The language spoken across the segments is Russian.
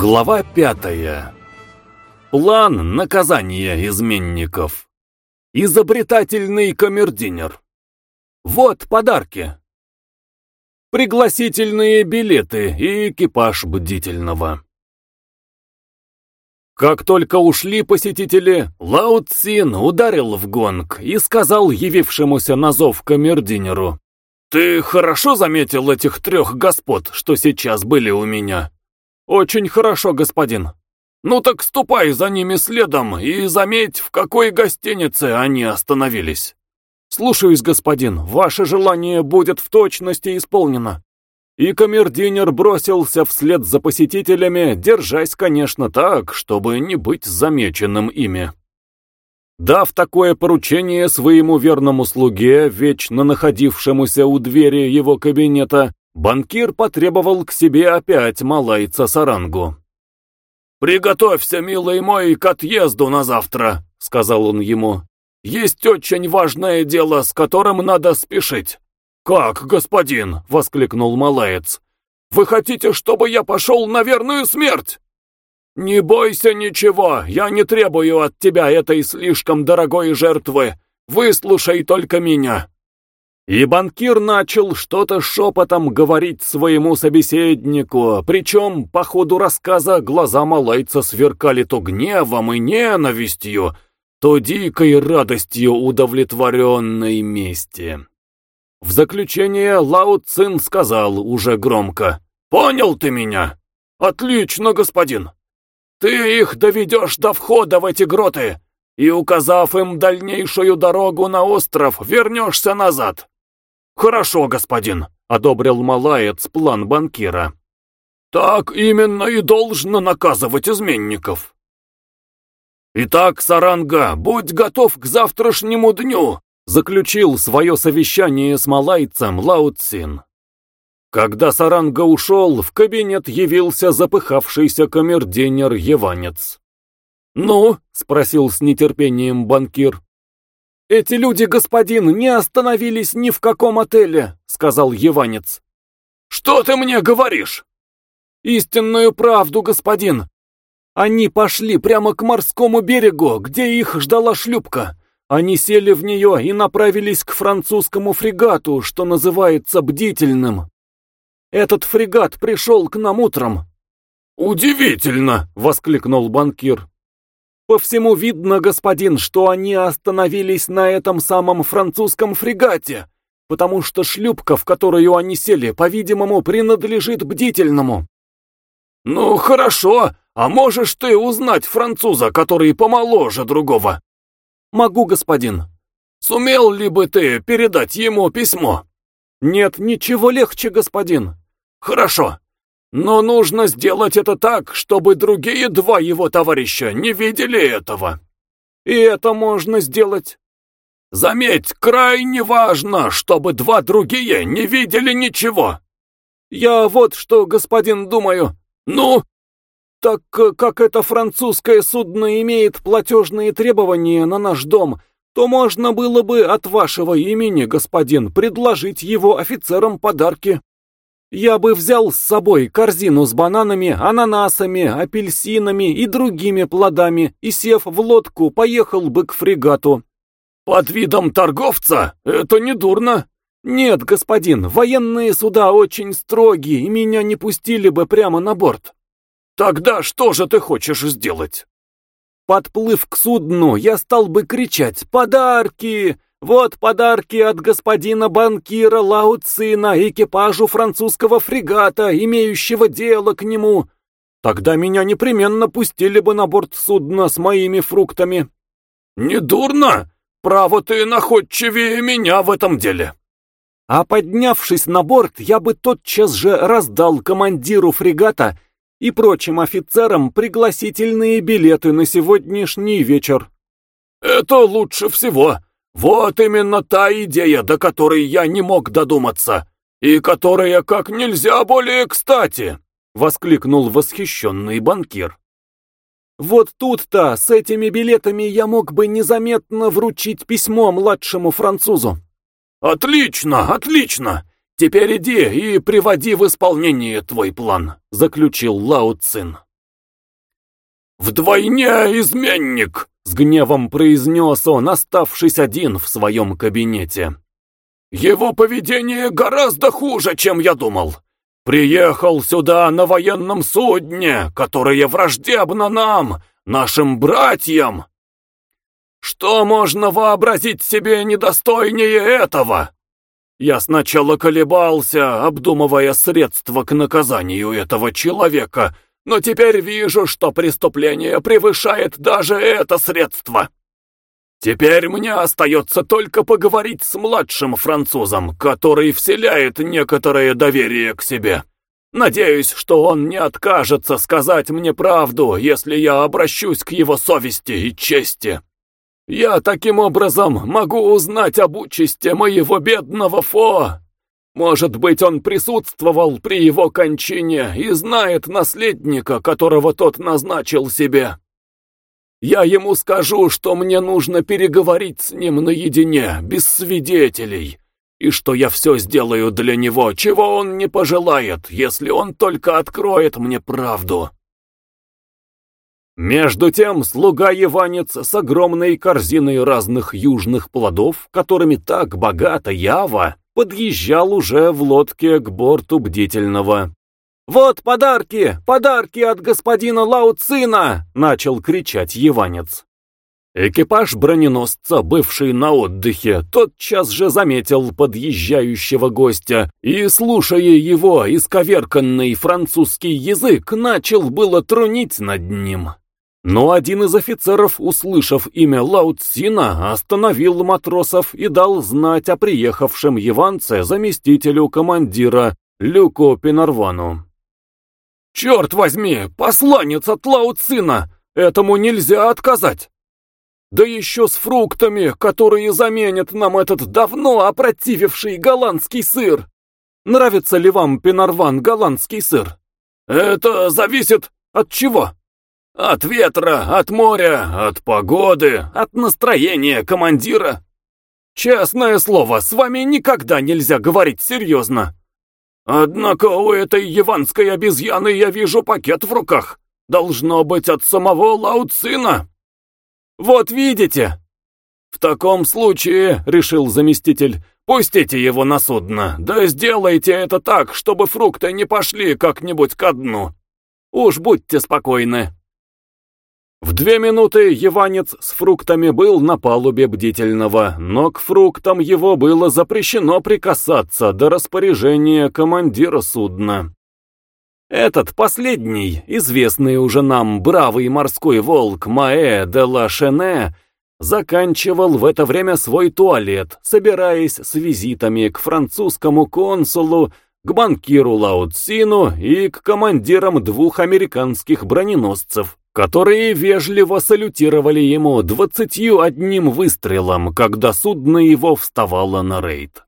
Глава пятая. План наказания изменников. Изобретательный камердинер. Вот подарки. Пригласительные билеты и экипаж бдительного. Как только ушли посетители, Лао Цин ударил в гонг и сказал явившемуся на зов камердинеру: «Ты хорошо заметил этих трех господ, что сейчас были у меня?» «Очень хорошо, господин». «Ну так ступай за ними следом и заметь, в какой гостинице они остановились». «Слушаюсь, господин, ваше желание будет в точности исполнено». И камердинер бросился вслед за посетителями, держась, конечно, так, чтобы не быть замеченным ими. Дав такое поручение своему верному слуге, вечно находившемуся у двери его кабинета, Банкир потребовал к себе опять малайца Сарангу. «Приготовься, милый мой, к отъезду на завтра», — сказал он ему. «Есть очень важное дело, с которым надо спешить». «Как, господин?» — воскликнул малаец. «Вы хотите, чтобы я пошел на верную смерть?» «Не бойся ничего, я не требую от тебя этой слишком дорогой жертвы. Выслушай только меня». И банкир начал что-то шепотом говорить своему собеседнику, причем по ходу рассказа глаза малайца сверкали то гневом и ненавистью, то дикой радостью удовлетворенной мести. В заключение Лао Цин сказал уже громко, «Понял ты меня? Отлично, господин! Ты их доведешь до входа в эти гроты, и, указав им дальнейшую дорогу на остров, вернешься назад. «Хорошо, господин», — одобрил Малаец план банкира. «Так именно и должно наказывать изменников». «Итак, Саранга, будь готов к завтрашнему дню», — заключил свое совещание с малайцем Лао Цин. Когда Саранга ушел, в кабинет явился запыхавшийся камердинер-еванец. «Ну?» — спросил с нетерпением банкир. «Эти люди, господин, не остановились ни в каком отеле», — сказал Еванец. «Что ты мне говоришь?» «Истинную правду, господин. Они пошли прямо к морскому берегу, где их ждала шлюпка. Они сели в нее и направились к французскому фрегату, что называется «Бдительным». Этот фрегат пришел к нам утром». «Удивительно!» — воскликнул банкир. По всему видно, господин, что они остановились на этом самом французском фрегате, потому что шлюпка, в которую они сели, по-видимому, принадлежит бдительному. Ну, хорошо, а можешь ты узнать француза, который помоложе другого? Могу, господин. Сумел ли бы ты передать ему письмо? Нет, ничего легче, господин. Хорошо. Но нужно сделать это так, чтобы другие два его товарища не видели этого. И это можно сделать. Заметь, крайне важно, чтобы два другие не видели ничего. Я вот что, господин, думаю. Ну? Так как это французское судно имеет платежные требования на наш дом, то можно было бы от вашего имени, господин, предложить его офицерам подарки. Я бы взял с собой корзину с бананами, ананасами, апельсинами и другими плодами и, сев в лодку, поехал бы к фрегату. Под видом торговца? Это не дурно. Нет, господин, военные суда очень строгие и меня не пустили бы прямо на борт. Тогда что же ты хочешь сделать? Подплыв к судну, я стал бы кричать «Подарки! Вот подарки от господина банкира Лауцина экипажу французского фрегата, имеющего дело к нему. Тогда меня непременно пустили бы на борт судна с моими фруктами. Недурно! Право ты находчивее меня в этом деле. А поднявшись на борт, я бы тотчас же раздал командиру фрегата и прочим офицерам пригласительные билеты на сегодняшний вечер. Это лучше всего. Вот именно та идея, до которой я не мог додуматься, и которая как нельзя более кстати!» — воскликнул восхищенный банкир. «Вот тут-то, с этими билетами я мог бы незаметно вручить письмо младшему французу». «Отлично, отлично! Теперь иди и приводи в исполнение твой план», — заключил Лао Цин. «Вдвойне изменник!» — с гневом произнес он, оставшись один в своем кабинете. «Его поведение гораздо хуже, чем я думал. Приехал сюда на военном судне, которое враждебно нам, нашим братьям. Что можно вообразить себе недостойнее этого?» Я сначала колебался, обдумывая средства к наказанию этого человека, но теперь вижу, что преступление превышает даже это средство. Теперь мне остается только поговорить с младшим французом, который вселяет некоторое доверие к себе. Надеюсь, что он не откажется сказать мне правду, если я обращусь к его совести и чести. Я таким образом могу узнать об участи моего бедного Фо. Может быть, он присутствовал при его кончине и знает наследника, которого тот назначил себе. Я ему скажу, что мне нужно переговорить с ним наедине, без свидетелей, и что я все сделаю для него, чего он не пожелает, если он только откроет мне правду. Между тем слуга-яванец с огромной корзиной разных южных плодов, которыми так богата Ява, подъезжал уже в лодке к борту бдительного. «Вот подарки! Подарки от господина Лауцина!» — начал кричать Яванец. Экипаж броненосца, бывший на отдыхе, тотчас же заметил подъезжающего гостя и, слушая его исковерканный французский язык, начал было трунить над ним. Но один из офицеров, услышав имя Лаутсина, остановил матросов и дал знать о приехавшем яванце заместителю командира Люку Пенарвану. «Черт возьми, посланец от Лаутсина! Этому нельзя отказать! Да еще с фруктами, которые заменят нам этот давно опротививший голландский сыр! Нравится ли вам, Пенарван, голландский сыр? Это зависит от чего?» От ветра, от моря, от погоды, от настроения командира. Честное слово, с вами никогда нельзя говорить серьезно. Однако у этой яванской обезьяны я вижу пакет в руках. Должно быть от самого Лауцина. Вот видите? В таком случае, решил заместитель, пустите его на судно, да сделайте это так, чтобы фрукты не пошли как-нибудь ко дну. Уж будьте спокойны. В две минуты Еванец с фруктами был на палубе бдительного, но к фруктам его было запрещено прикасаться до распоряжения командира судна. Этот последний, известный уже нам бравый морской волк Маэ де ла Шене, заканчивал в это время свой туалет, собираясь с визитами к французскому консулу, к банкиру Лауцину и к командирам двух американских броненосцев которые вежливо салютировали ему двадцатью одним выстрелом, когда судно его вставало на рейд.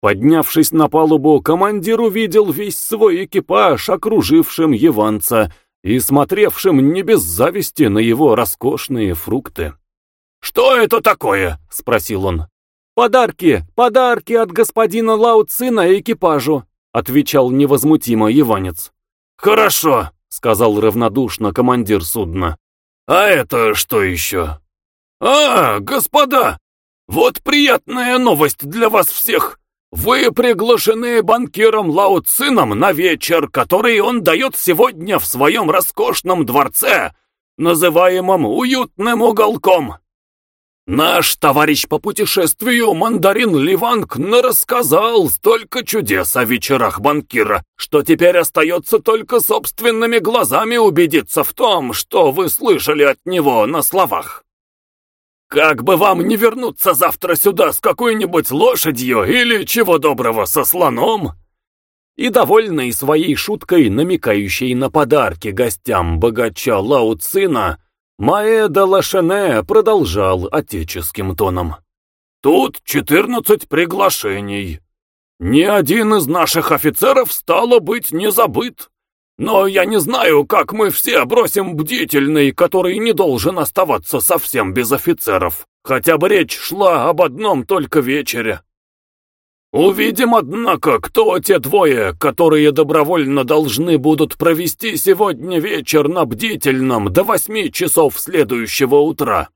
Поднявшись на палубу, командир увидел весь свой экипаж, окружившим Еванца и смотревшим не без зависти на его роскошные фрукты. «Что это такое?» — спросил он. «Подарки, подарки от господина Лауцина экипажу», — отвечал невозмутимо Еванец. «Хорошо», сказал равнодушно командир судна. «А это что еще?» «А, господа, вот приятная новость для вас всех. Вы приглашены банкиром Лао Цином на вечер, который он дает сегодня в своем роскошном дворце, называемом «Уютным уголком». Наш товарищ по путешествию, мандарин Ливанг, рассказал столько чудес о вечерах банкира, что теперь остается только собственными глазами убедиться в том, что вы слышали от него на словах. Как бы вам не вернуться завтра сюда с какой-нибудь лошадью или, чего доброго, со слоном? И довольный своей шуткой, намекающей на подарки гостям богача Лауцина, Маэда Лашене продолжал отеческим тоном. «Тут четырнадцать приглашений. Ни один из наших офицеров, стало быть, не забыт. Но я не знаю, как мы все бросим бдительный, который не должен оставаться совсем без офицеров. Хотя бы речь шла об одном только вечере». Увидим, однако, кто те двое, которые добровольно должны будут провести сегодня вечер на бдительном до восьми часов следующего утра.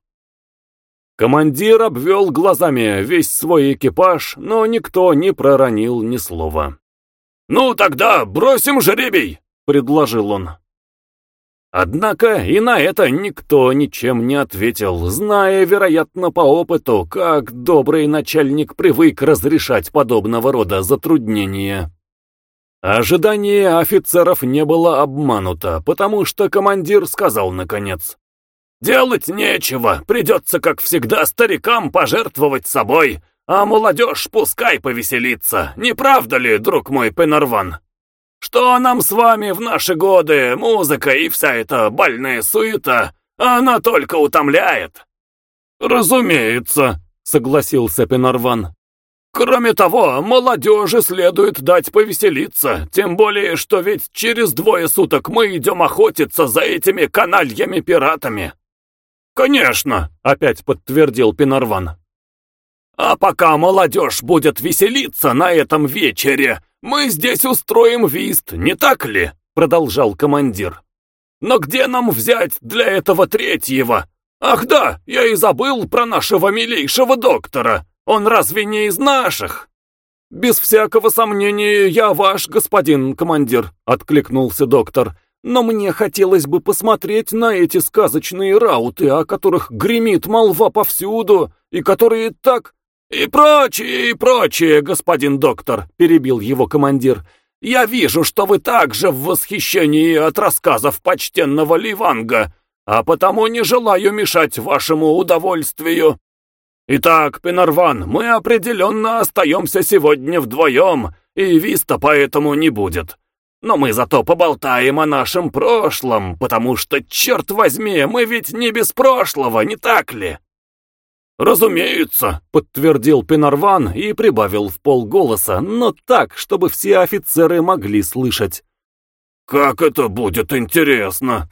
Командир обвел глазами весь свой экипаж, но никто не проронил ни слова. «Ну тогда бросим жребий!» — предложил он. Однако и на это никто ничем не ответил, зная, вероятно, по опыту, как добрый начальник привык разрешать подобного рода затруднения. Ожидание офицеров не было обмануто, потому что командир сказал наконец. «Делать нечего, придется, как всегда, старикам пожертвовать собой, а молодежь пускай повеселится, не правда ли, друг мой Пенарван?» Что нам с вами в наши годы, музыка и вся эта больная суета, она только утомляет. Разумеется, согласился Пенарван. Кроме того, молодежи следует дать повеселиться, тем более, что ведь через двое суток мы идем охотиться за этими канальями-пиратами. Конечно, опять подтвердил Пенарван. А пока молодежь будет веселиться на этом вечере, мы здесь устроим вист, не так ли? Продолжал командир. Но где нам взять для этого третьего? Ах да, я и забыл про нашего милейшего доктора. Он разве не из наших? Без всякого сомнения, я ваш господин командир, откликнулся доктор. Но мне хотелось бы посмотреть на эти сказочные рауты, о которых гремит молва повсюду, и которые так «И прочее, и прочее, господин доктор», — перебил его командир. «Я вижу, что вы также в восхищении от рассказов почтенного Ливанга, а потому не желаю мешать вашему удовольствию. Итак, Пенарван, мы определенно остаемся сегодня вдвоем, и виста поэтому не будет. Но мы зато поболтаем о нашем прошлом, потому что, черт возьми, мы ведь не без прошлого, не так ли?» «Разумеется», — подтвердил Пенарван и прибавил в полголоса, но так, чтобы все офицеры могли слышать. «Как это будет интересно!»